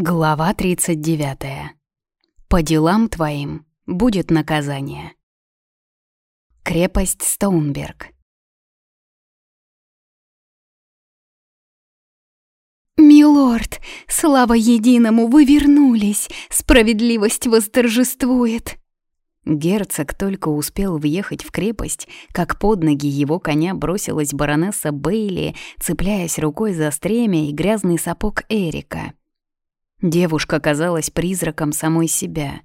Глава 39. По делам твоим будет наказание. Крепость Стоунберг. «Милорд, слава единому, вы вернулись! Справедливость восторжествует!» Герцог только успел въехать в крепость, как под ноги его коня бросилась баронесса Бейли, цепляясь рукой за стремя и грязный сапог Эрика — Девушка казалась призраком самой себя.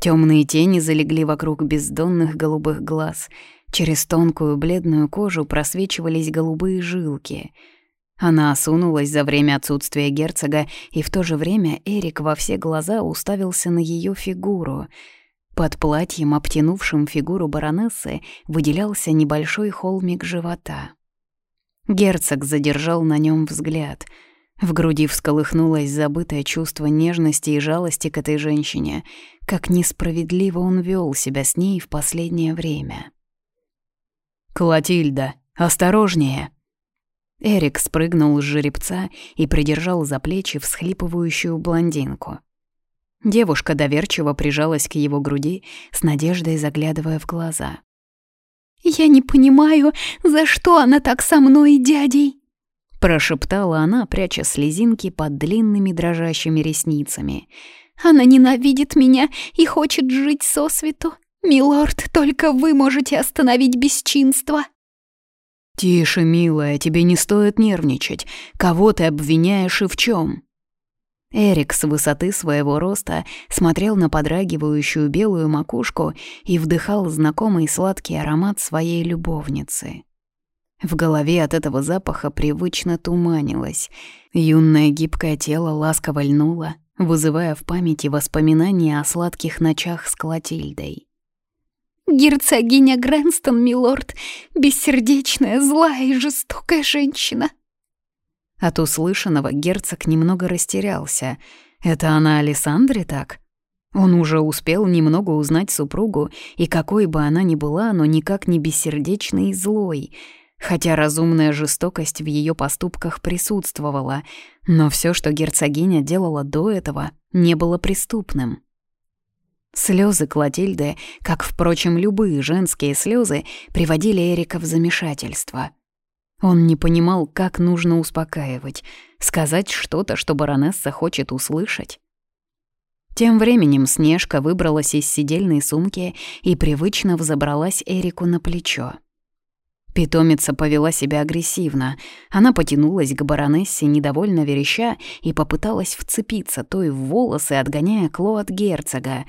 Темные тени залегли вокруг бездонных голубых глаз. Через тонкую бледную кожу просвечивались голубые жилки. Она осунулась за время отсутствия герцога, и в то же время Эрик во все глаза уставился на ее фигуру. Под платьем, обтянувшим фигуру баронессы, выделялся небольшой холмик живота. Герцог задержал на нем взгляд — в груди всколыхнулось забытое чувство нежности и жалости к этой женщине. Как несправедливо он вел себя с ней в последнее время. «Клотильда, осторожнее!» Эрик спрыгнул с жеребца и придержал за плечи всхлипывающую блондинку. Девушка доверчиво прижалась к его груди, с надеждой заглядывая в глаза. «Я не понимаю, за что она так со мной, дядей?» Прошептала она, пряча слезинки под длинными дрожащими ресницами. «Она ненавидит меня и хочет жить сосвету. Милорд, только вы можете остановить бесчинство». «Тише, милая, тебе не стоит нервничать. Кого ты обвиняешь и в чем? Эрик с высоты своего роста смотрел на подрагивающую белую макушку и вдыхал знакомый сладкий аромат своей любовницы. В голове от этого запаха привычно туманилось. Юное гибкое тело ласково льнуло, вызывая в памяти воспоминания о сладких ночах с Клотильдой. «Герцогиня Грэнстон, милорд, бессердечная, злая и жестокая женщина». От услышанного герцог немного растерялся. Это она Александре так? Он уже успел немного узнать супругу, и какой бы она ни была, но никак не бессердечной и злой — хотя разумная жестокость в ее поступках присутствовала, но все, что герцогиня делала до этого, не было преступным. Слезы Клотильды, как, впрочем, любые женские слезы, приводили Эрика в замешательство. Он не понимал, как нужно успокаивать, сказать что-то, что баронесса хочет услышать. Тем временем Снежка выбралась из сидельной сумки и привычно взобралась Эрику на плечо. Питомица повела себя агрессивно. Она потянулась к баронессе, недовольно вереща, и попыталась вцепиться той в волосы, отгоняя Кло от герцога.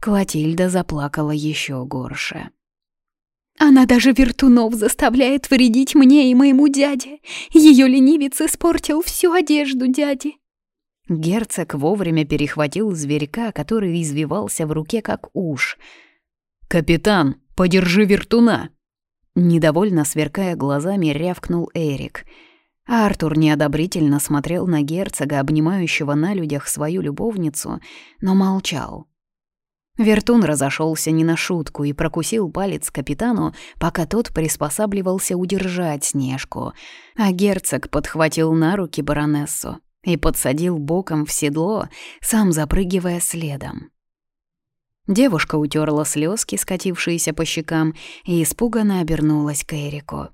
Клотильда заплакала еще горше. «Она даже вертунов заставляет вредить мне и моему дяде. Ее ленивец испортил всю одежду дяди». Герцог вовремя перехватил зверька, который извивался в руке как уж. «Капитан, подержи вертуна!» Недовольно сверкая глазами, рявкнул Эрик. Артур неодобрительно смотрел на герцога, обнимающего на людях свою любовницу, но молчал. Вертун разошелся не на шутку и прокусил палец капитану, пока тот приспосабливался удержать Снежку, а герцог подхватил на руки баронессу и подсадил боком в седло, сам запрыгивая следом. Девушка утерла слезки, скатившиеся по щекам, и испуганно обернулась к Эрику.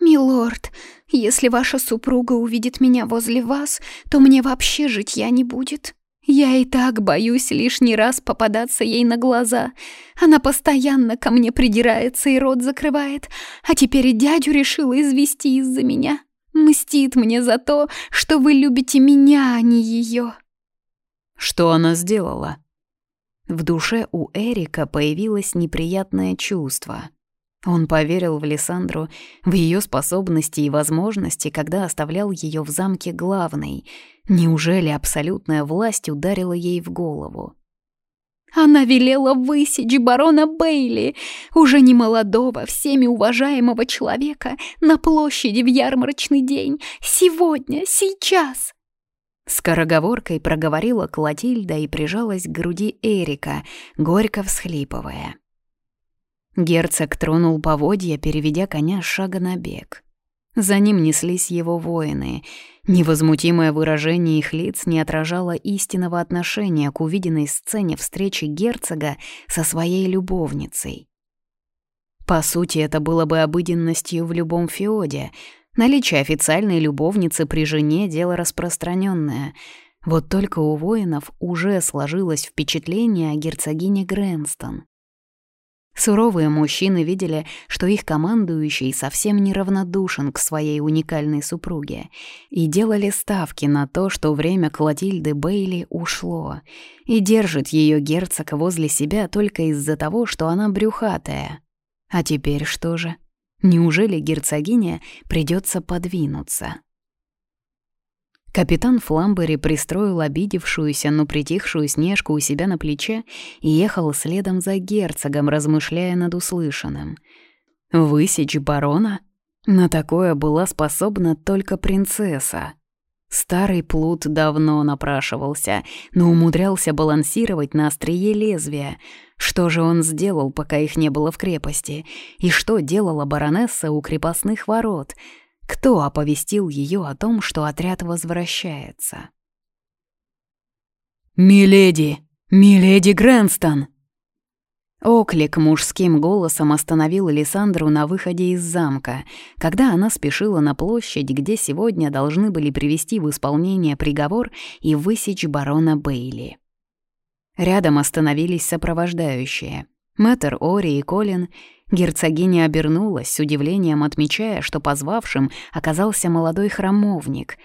«Милорд, если ваша супруга увидит меня возле вас, то мне вообще житья не будет. Я и так боюсь лишний раз попадаться ей на глаза. Она постоянно ко мне придирается и рот закрывает, а теперь и дядю решила извести из-за меня. Мстит мне за то, что вы любите меня, а не ее. «Что она сделала?» В душе у Эрика появилось неприятное чувство. Он поверил в Лиссандру, в ее способности и возможности, когда оставлял ее в замке главной. Неужели абсолютная власть ударила ей в голову? Она велела высечь барона Бейли, уже не молодого, всеми уважаемого человека, на площади в ярмарочный день, сегодня, сейчас. Скороговоркой проговорила Клотильда и прижалась к груди Эрика, горько всхлипывая. Герцог тронул поводья, переведя коня с шага на бег. За ним неслись его воины. Невозмутимое выражение их лиц не отражало истинного отношения к увиденной сцене встречи герцога со своей любовницей. По сути, это было бы обыденностью в любом феоде. Наличие официальной любовницы при жене — дело распространенное. Вот только у воинов уже сложилось впечатление о герцогине Грэнстон. Суровые мужчины видели, что их командующий совсем неравнодушен к своей уникальной супруге, и делали ставки на то, что время Клотильды Бейли ушло, и держит ее герцог возле себя только из-за того, что она брюхатая. А теперь что же? Неужели герцогине придется подвинуться? Капитан Фламбери пристроил обидевшуюся, но притихшую Снежку у себя на плече и ехал следом за герцогом, размышляя над услышанным. «Высечь барона? На такое была способна только принцесса». Старый плут давно напрашивался, но умудрялся балансировать на острие лезвия. Что же он сделал, пока их не было в крепости? И что делала баронесса у крепостных ворот — кто оповестил ее о том, что отряд возвращается? «Миледи! Миледи Грэнстон!» Оклик мужским голосом остановил Лиссандру на выходе из замка, когда она спешила на площадь, где сегодня должны были привести в исполнение приговор и высечь барона Бейли. Рядом остановились сопровождающие. Мэтр Ори и Колин, Герцогиня обернулась, с удивлением отмечая, что позвавшим оказался молодой храмовник.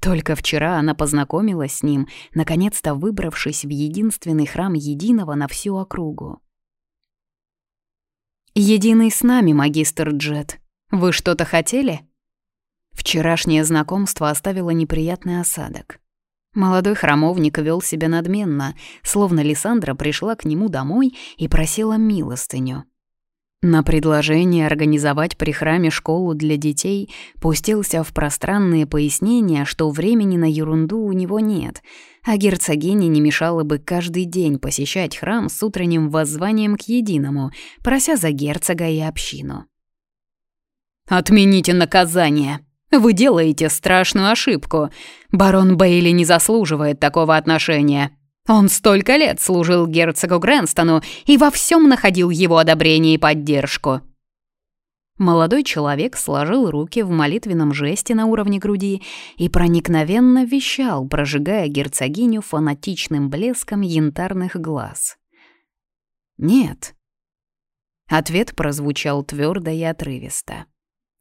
Только вчера она познакомилась с ним, наконец-то выбравшись в единственный храм Единого на всю округу. «Единый с нами, магистр Джет. Вы что-то хотели?» Вчерашнее знакомство оставило неприятный осадок. Молодой храмовник вел себя надменно, словно Лиссандра пришла к нему домой и просила милостыню. На предложение организовать при храме школу для детей пустился в пространные пояснения, что времени на ерунду у него нет, а герцогине не мешало бы каждый день посещать храм с утренним воззванием к единому, прося за герцога и общину. «Отмените наказание!» Вы делаете страшную ошибку. Барон Бейли не заслуживает такого отношения. Он столько лет служил герцогу Грэнстону и во всем находил его одобрение и поддержку. Молодой человек сложил руки в молитвенном жесте на уровне груди и проникновенно вещал, прожигая герцогиню фанатичным блеском янтарных глаз. «Нет». Ответ прозвучал твердо и отрывисто.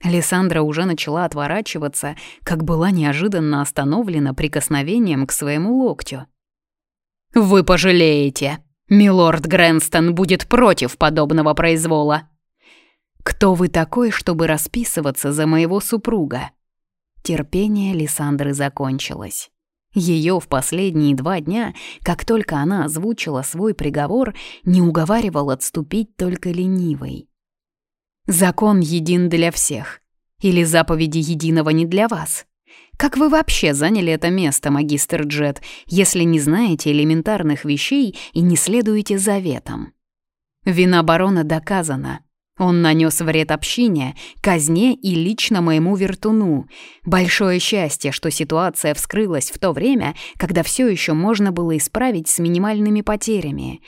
Александра уже начала отворачиваться, как была неожиданно остановлена прикосновением к своему локтю. «Вы пожалеете. Милорд Грэнстон будет против подобного произвола». «Кто вы такой, чтобы расписываться за моего супруга?» Терпение Лиссандры закончилось. Ее в последние два дня, как только она озвучила свой приговор, не уговаривал отступить только ленивый. «Закон един для всех. Или заповеди единого не для вас?» Как вы вообще заняли это место, магистр Джет, если не знаете элементарных вещей и не следуете заветам? Вина барона доказана. Он нанес вред общине, казне и лично моему вертуну. Большое счастье, что ситуация вскрылась в то время, когда все еще можно было исправить с минимальными потерями.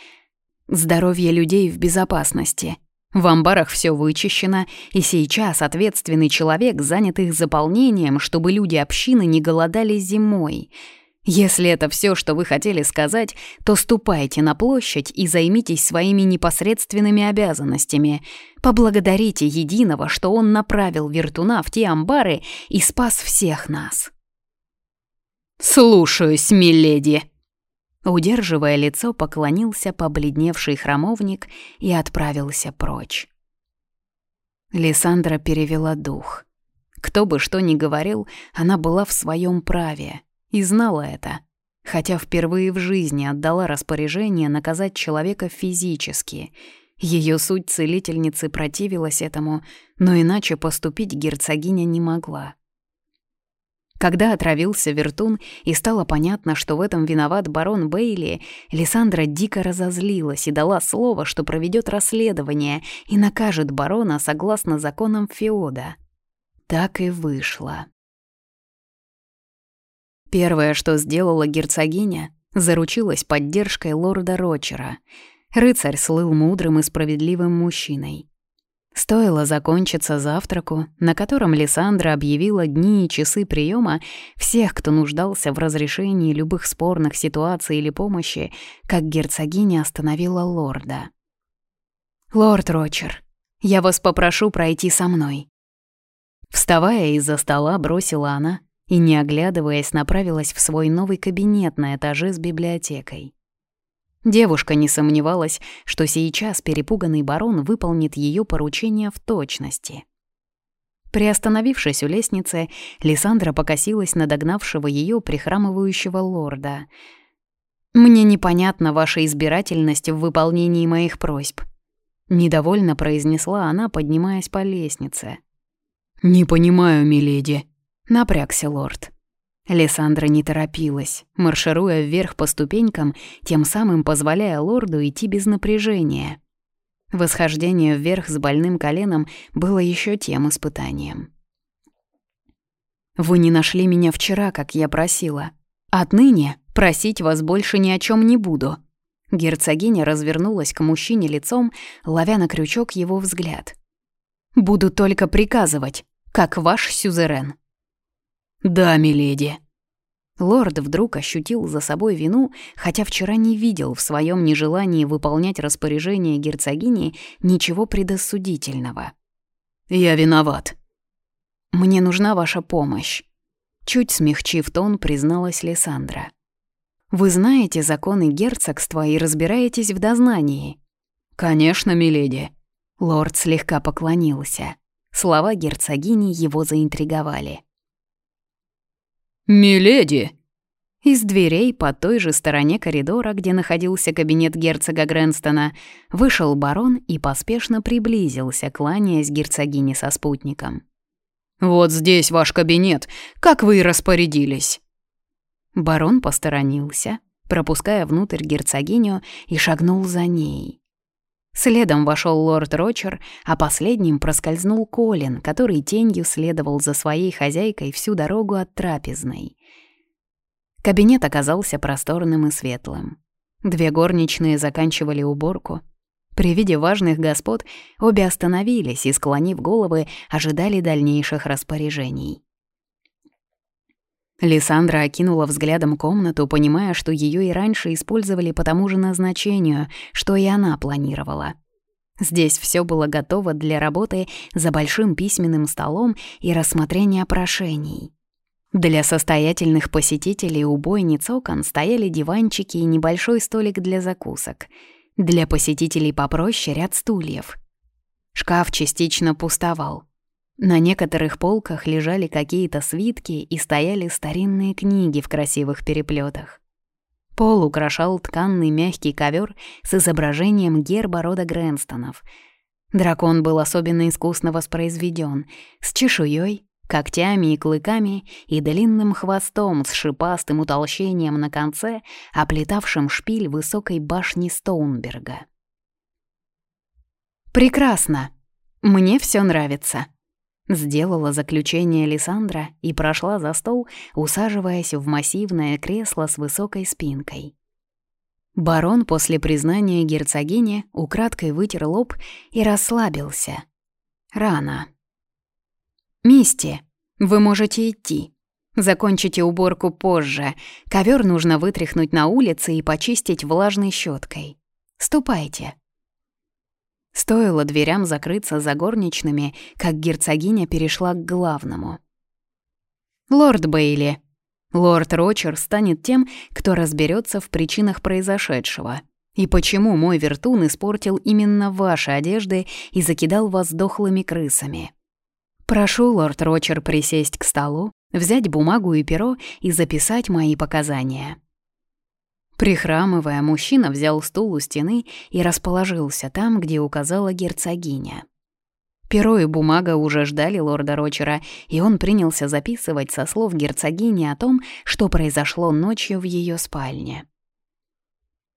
Здоровье людей в безопасности — в амбарах все вычищено, и сейчас ответственный человек занят их заполнением, чтобы люди общины не голодали зимой. Если это все, что вы хотели сказать, то ступайте на площадь и займитесь своими непосредственными обязанностями. Поблагодарите Единого, что он направил Вертуна в те амбары и спас всех нас. «Слушаюсь, миледи!» Удерживая лицо, поклонился побледневший храмовник и отправился прочь. Лиссандра перевела дух. Кто бы что ни говорил, она была в своем праве и знала это, хотя впервые в жизни отдала распоряжение наказать человека физически. Ее суть целительницы противилась этому, но иначе поступить герцогиня не могла. Когда отравился Вертун и стало понятно, что в этом виноват барон Бейли, Лиссандра дико разозлилась и дала слово, что проведет расследование и накажет барона согласно законам Феода. так и вышло. Первое, что сделала герцогиня, заручилась поддержкой лорда Рочера. Рыцарь слыл мудрым и справедливым мужчиной. Стоило закончиться завтраку, на котором Лиссандра объявила дни и часы приема всех, кто нуждался в разрешении любых спорных ситуаций или помощи, как герцогиня остановила лорда. «Лорд Рочер, я вас попрошу пройти со мной». Вставая из-за стола, бросила она и, не оглядываясь, направилась в свой новый кабинет на этаже с библиотекой. Девушка не сомневалась, что сейчас перепуганный барон выполнит ее поручение в точности. Приостановившись у лестницы, Лиссандра покосилась на догнавшего ее прихрамывающего лорда. «Мне непонятна ваша избирательность в выполнении моих просьб», — недовольно произнесла она, поднимаясь по лестнице. «Не понимаю, миледи», — напрягся лорд. Лиссандра не торопилась, маршируя вверх по ступенькам, тем самым позволяя лорду идти без напряжения. Восхождение вверх с больным коленом было еще тем испытанием. «Вы не нашли меня вчера, как я просила. Отныне просить вас больше ни о чем не буду». Герцогиня развернулась к мужчине лицом, ловя на крючок его взгляд. «Буду только приказывать, как ваш сюзерен». «Да, миледи». Лорд вдруг ощутил за собой вину, хотя вчера не видел в своем нежелании выполнять распоряжение герцогини ничего предосудительного. «Я виноват». «Мне нужна ваша помощь», — чуть смягчив тон, призналась Лиссандра. «Вы знаете законы герцогства и разбираетесь в дознании?» «Конечно, миледи». Лорд слегка поклонился. Слова герцогини его заинтриговали. «Миледи!» Из дверей по той же стороне коридора, где находился кабинет герцога Грэнстона, вышел барон и поспешно приблизился, кланяясь герцогине со спутником. «Вот здесь ваш кабинет, как вы и распорядились!» Барон посторонился, пропуская внутрь герцогиню, и шагнул за ней. Следом вошел лорд Рочер, а последним проскользнул Колин, который тенью следовал за своей хозяйкой всю дорогу от трапезной. Кабинет оказался просторным и светлым. Две горничные заканчивали уборку. При виде важных господ обе остановились и, склонив головы, ожидали дальнейших распоряжений. Лиссандра окинула взглядом комнату, понимая, что ее и раньше использовали по тому же назначению, что и она планировала. Здесь все было готово для работы за большим письменным столом и рассмотрения прошений. Для состоятельных посетителей у бойниц окон стояли диванчики и небольшой столик для закусок. Для посетителей попроще ряд стульев. Шкаф частично пустовал. На некоторых полках лежали какие-то свитки и стояли старинные книги в красивых переплетах. Пол украшал тканный мягкий ковер с изображением герба рода Грэнстонов. Дракон был особенно искусно воспроизведен, с чешуей, когтями и клыками и длинным хвостом с шипастым утолщением на конце, оплетавшим шпиль высокой башни Стоунберга. «Прекрасно! Мне все нравится!» Сделала заключение Лиссандра и прошла за стол, усаживаясь в массивное кресло с высокой спинкой. Барон после признания герцогини украдкой вытер лоб и расслабился. Рано. «Мисти, вы можете идти. Закончите уборку позже. Ковер нужно вытряхнуть на улице и почистить влажной щеткой. Ступайте». Стоило дверям закрыться за горничными, как герцогиня перешла к главному. «Лорд Бейли, лорд Рочер станет тем, кто разберется в причинах произошедшего. И почему мой вертун испортил именно ваши одежды и закидал вас дохлыми крысами? Прошу, лорд Рочер, присесть к столу, взять бумагу и перо и записать мои показания». Прихрамывая, мужчина взял стул у стены и расположился там, где указала герцогиня. Перо и бумага уже ждали лорда Рочера, и он принялся записывать со слов герцогини о том, что произошло ночью в ее спальне.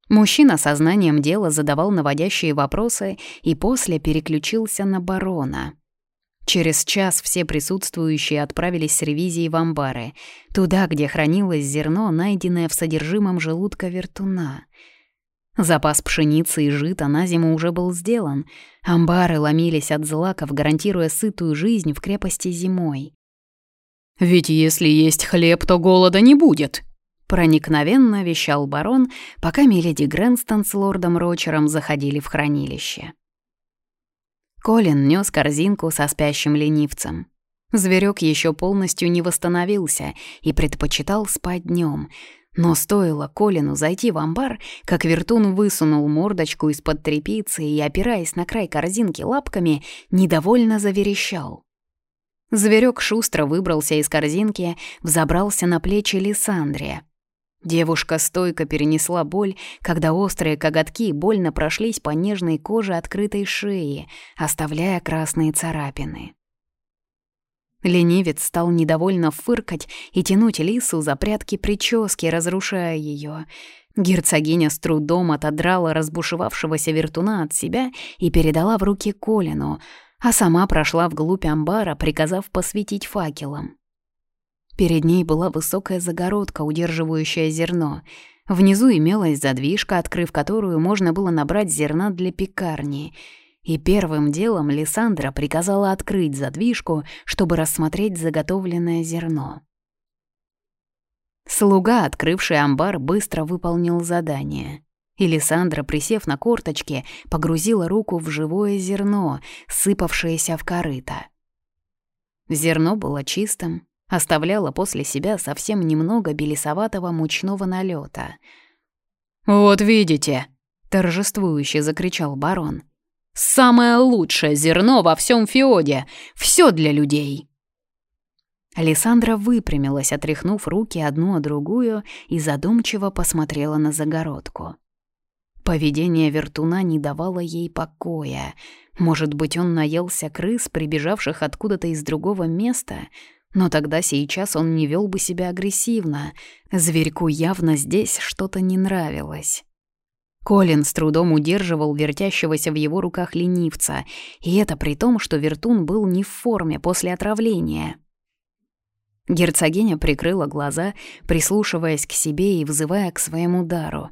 Мужчина сознанием дела задавал наводящие вопросы и после переключился на барона. Через час все присутствующие отправились с ревизией в амбары, туда, где хранилось зерно, найденное в содержимом желудка вертуна. Запас пшеницы и жита на зиму уже был сделан. Амбары ломились от злаков, гарантируя сытую жизнь в крепости зимой. «Ведь если есть хлеб, то голода не будет», — проникновенно вещал барон, пока миледи Грэнстон с лордом Рочером заходили в хранилище. Колин нес корзинку со спящим ленивцем. Зверек еще полностью не восстановился и предпочитал спать днем. Но стоило Колину зайти в амбар, как вертун высунул мордочку из-под трепицы и, опираясь на край корзинки лапками, недовольно заверещал. Зверек шустро выбрался из корзинки, взобрался на плечи Лиссандрия. Девушка стойко перенесла боль, когда острые коготки больно прошлись по нежной коже открытой шеи, оставляя красные царапины. Ленивец стал недовольно фыркать и тянуть лису за прятки прически, разрушая ее. Герцогиня с трудом отодрала разбушевавшегося вертуна от себя и передала в руки Колину, а сама прошла вглубь амбара, приказав посветить факелом. Перед ней была высокая загородка, удерживающая зерно. Внизу имелась задвижка, открыв которую можно было набрать зерна для пекарни. И первым делом Лиссандра приказала открыть задвижку, чтобы рассмотреть заготовленное зерно. Слуга, открывший амбар, быстро выполнил задание. И Лиссандра, присев на корточки, погрузила руку в живое зерно, сыпавшееся в корыто. Зерно было чистым, оставляла после себя совсем немного белесоватого мучного налета. «Вот видите!» — торжествующе закричал барон. «Самое лучшее зерно во всем Феоде! Все для людей!» Александра выпрямилась, отряхнув руки одну о другую, и задумчиво посмотрела на загородку. Поведение вертуна не давало ей покоя. Может быть, он наелся крыс, прибежавших откуда-то из другого места, но тогда сейчас он не вел бы себя агрессивно. Зверьку явно здесь что-то не нравилось. Колин с трудом удерживал вертящегося в его руках ленивца, и это при том, что вертун был не в форме после отравления. Герцогиня прикрыла глаза, прислушиваясь к себе и взывая к своему дару.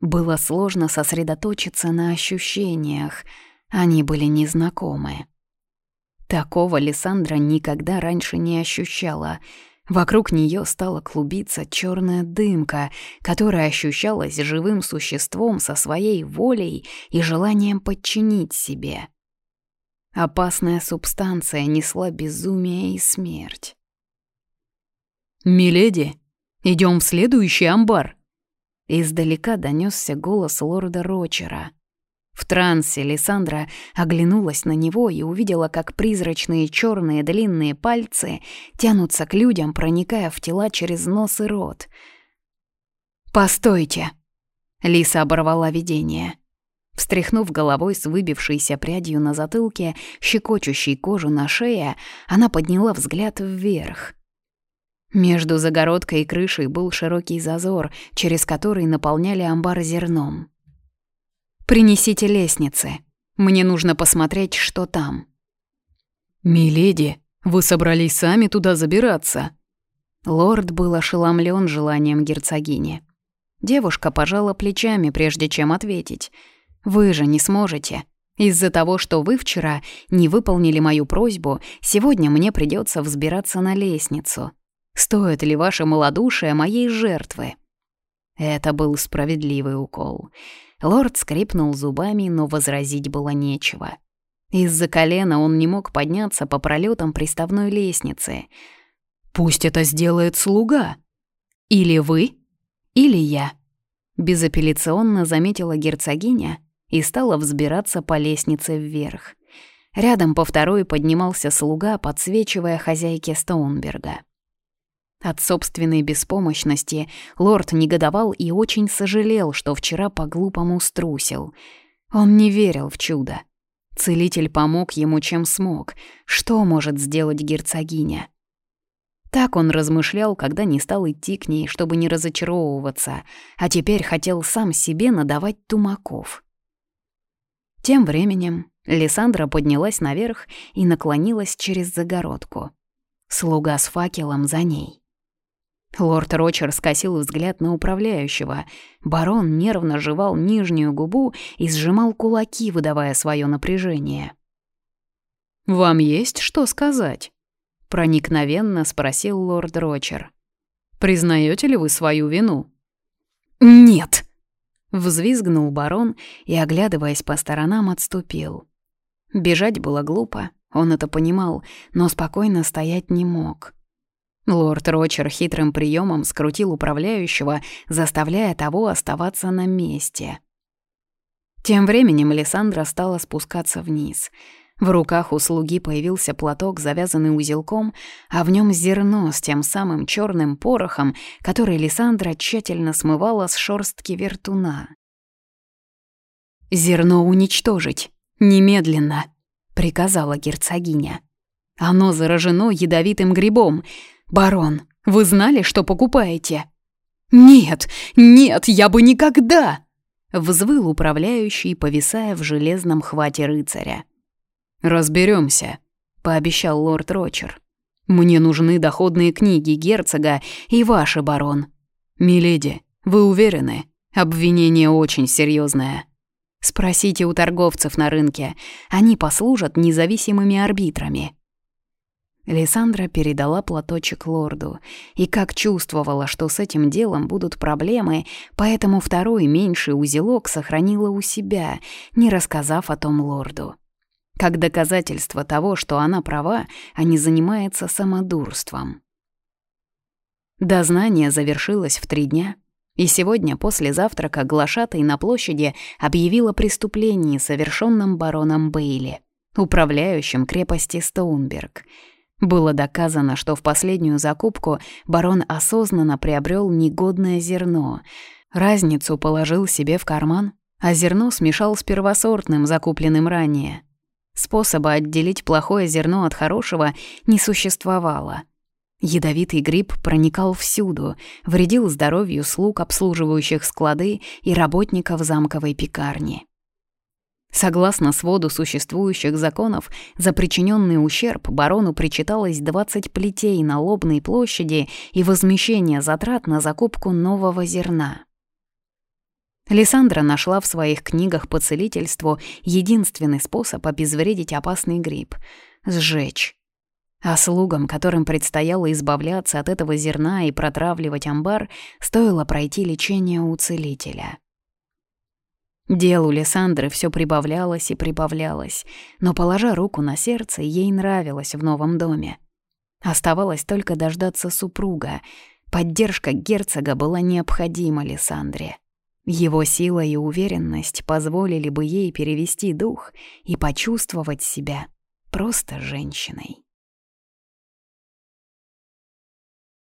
Было сложно сосредоточиться на ощущениях, они были незнакомы. Такого Лиссандра никогда раньше не ощущала. Вокруг нее стала клубиться черная дымка, которая ощущалась живым существом со своей волей и желанием подчинить себе. Опасная субстанция несла безумие и смерть. «Миледи, идем в следующий амбар!» Издалека донесся голос лорда Рочера — в трансе Лиссандра оглянулась на него и увидела, как призрачные черные длинные пальцы тянутся к людям, проникая в тела через нос и рот. «Постойте!» — Лиса оборвала видение. Встряхнув головой с выбившейся прядью на затылке, щекочущей кожу на шее, она подняла взгляд вверх. Между загородкой и крышей был широкий зазор, через который наполняли амбар зерном. Принесите лестницы. Мне нужно посмотреть, что там». «Миледи, вы собрались сами туда забираться?» Лорд был ошеломлен желанием герцогини. Девушка пожала плечами, прежде чем ответить. «Вы же не сможете. Из-за того, что вы вчера не выполнили мою просьбу, сегодня мне придется взбираться на лестницу. Стоит ли ваше малодушие моей жертвы?» Это был справедливый укол. Лорд скрипнул зубами, но возразить было нечего. Из-за колена он не мог подняться по пролетам приставной лестницы. «Пусть это сделает слуга. Или вы, или я», — безапелляционно заметила герцогиня и стала взбираться по лестнице вверх. Рядом по второй поднимался слуга, подсвечивая хозяйке Стоунберга. От собственной беспомощности лорд негодовал и очень сожалел, что вчера по-глупому струсил. Он не верил в чудо. Целитель помог ему чем смог. Что может сделать герцогиня? Так он размышлял, когда не стал идти к ней, чтобы не разочаровываться, а теперь хотел сам себе надавать тумаков. Тем временем Лиссандра поднялась наверх и наклонилась через загородку. Слуга с факелом за ней. Лорд Рочер скосил взгляд на управляющего. Барон нервно жевал нижнюю губу и сжимал кулаки, выдавая свое напряжение. «Вам есть что сказать?» — проникновенно спросил лорд Рочер. «Признаете ли вы свою вину?» «Нет!» — взвизгнул барон и, оглядываясь по сторонам, отступил. Бежать было глупо, он это понимал, но спокойно стоять не мог. Лорд Рочер хитрым приемом скрутил управляющего, заставляя того оставаться на месте. Тем временем Лиссандра стала спускаться вниз. В руках у слуги появился платок, завязанный узелком, а в нем зерно с тем самым черным порохом, который Лиссандра тщательно смывала с шорстки вертуна. «Зерно уничтожить! Немедленно!» — приказала герцогиня. «Оно заражено ядовитым грибом. «Барон, вы знали, что покупаете?» «Нет, нет, я бы никогда!» Взвыл управляющий, повисая в железном хвате рыцаря. Разберемся, пообещал лорд Рочер. «Мне нужны доходные книги герцога и ваши, барон. Миледи, вы уверены? Обвинение очень серьезное. Спросите у торговцев на рынке, они послужат независимыми арбитрами». Лиссандра передала платочек лорду и как чувствовала, что с этим делом будут проблемы, поэтому второй меньший узелок сохранила у себя, не рассказав о том лорду. Как доказательство того, что она права, а не занимается самодурством. Дознание завершилось в три дня, и сегодня после завтрака глашатай на площади объявила преступлении, совершенном бароном Бейли, управляющим крепости Стоунберг — было доказано, что в последнюю закупку барон осознанно приобрел негодное зерно. Разницу положил себе в карман, а зерно смешал с первосортным, закупленным ранее. Способа отделить плохое зерно от хорошего не существовало. Ядовитый гриб проникал всюду, вредил здоровью слуг, обслуживающих склады и работников замковой пекарни. Согласно своду существующих законов, за причиненный ущерб барону причиталось 20 плетей на лобной площади и возмещение затрат на закупку нового зерна. Лиссандра нашла в своих книгах по целительству единственный способ обезвредить опасный гриб — сжечь. А слугам, которым предстояло избавляться от этого зерна и протравливать амбар, стоило пройти лечение у целителя — Делу Лиссандры все прибавлялось и прибавлялось, но, положа руку на сердце, ей нравилось в новом доме. Оставалось только дождаться супруга. Поддержка герцога была необходима Лиссандре. Его сила и уверенность позволили бы ей перевести дух и почувствовать себя просто женщиной.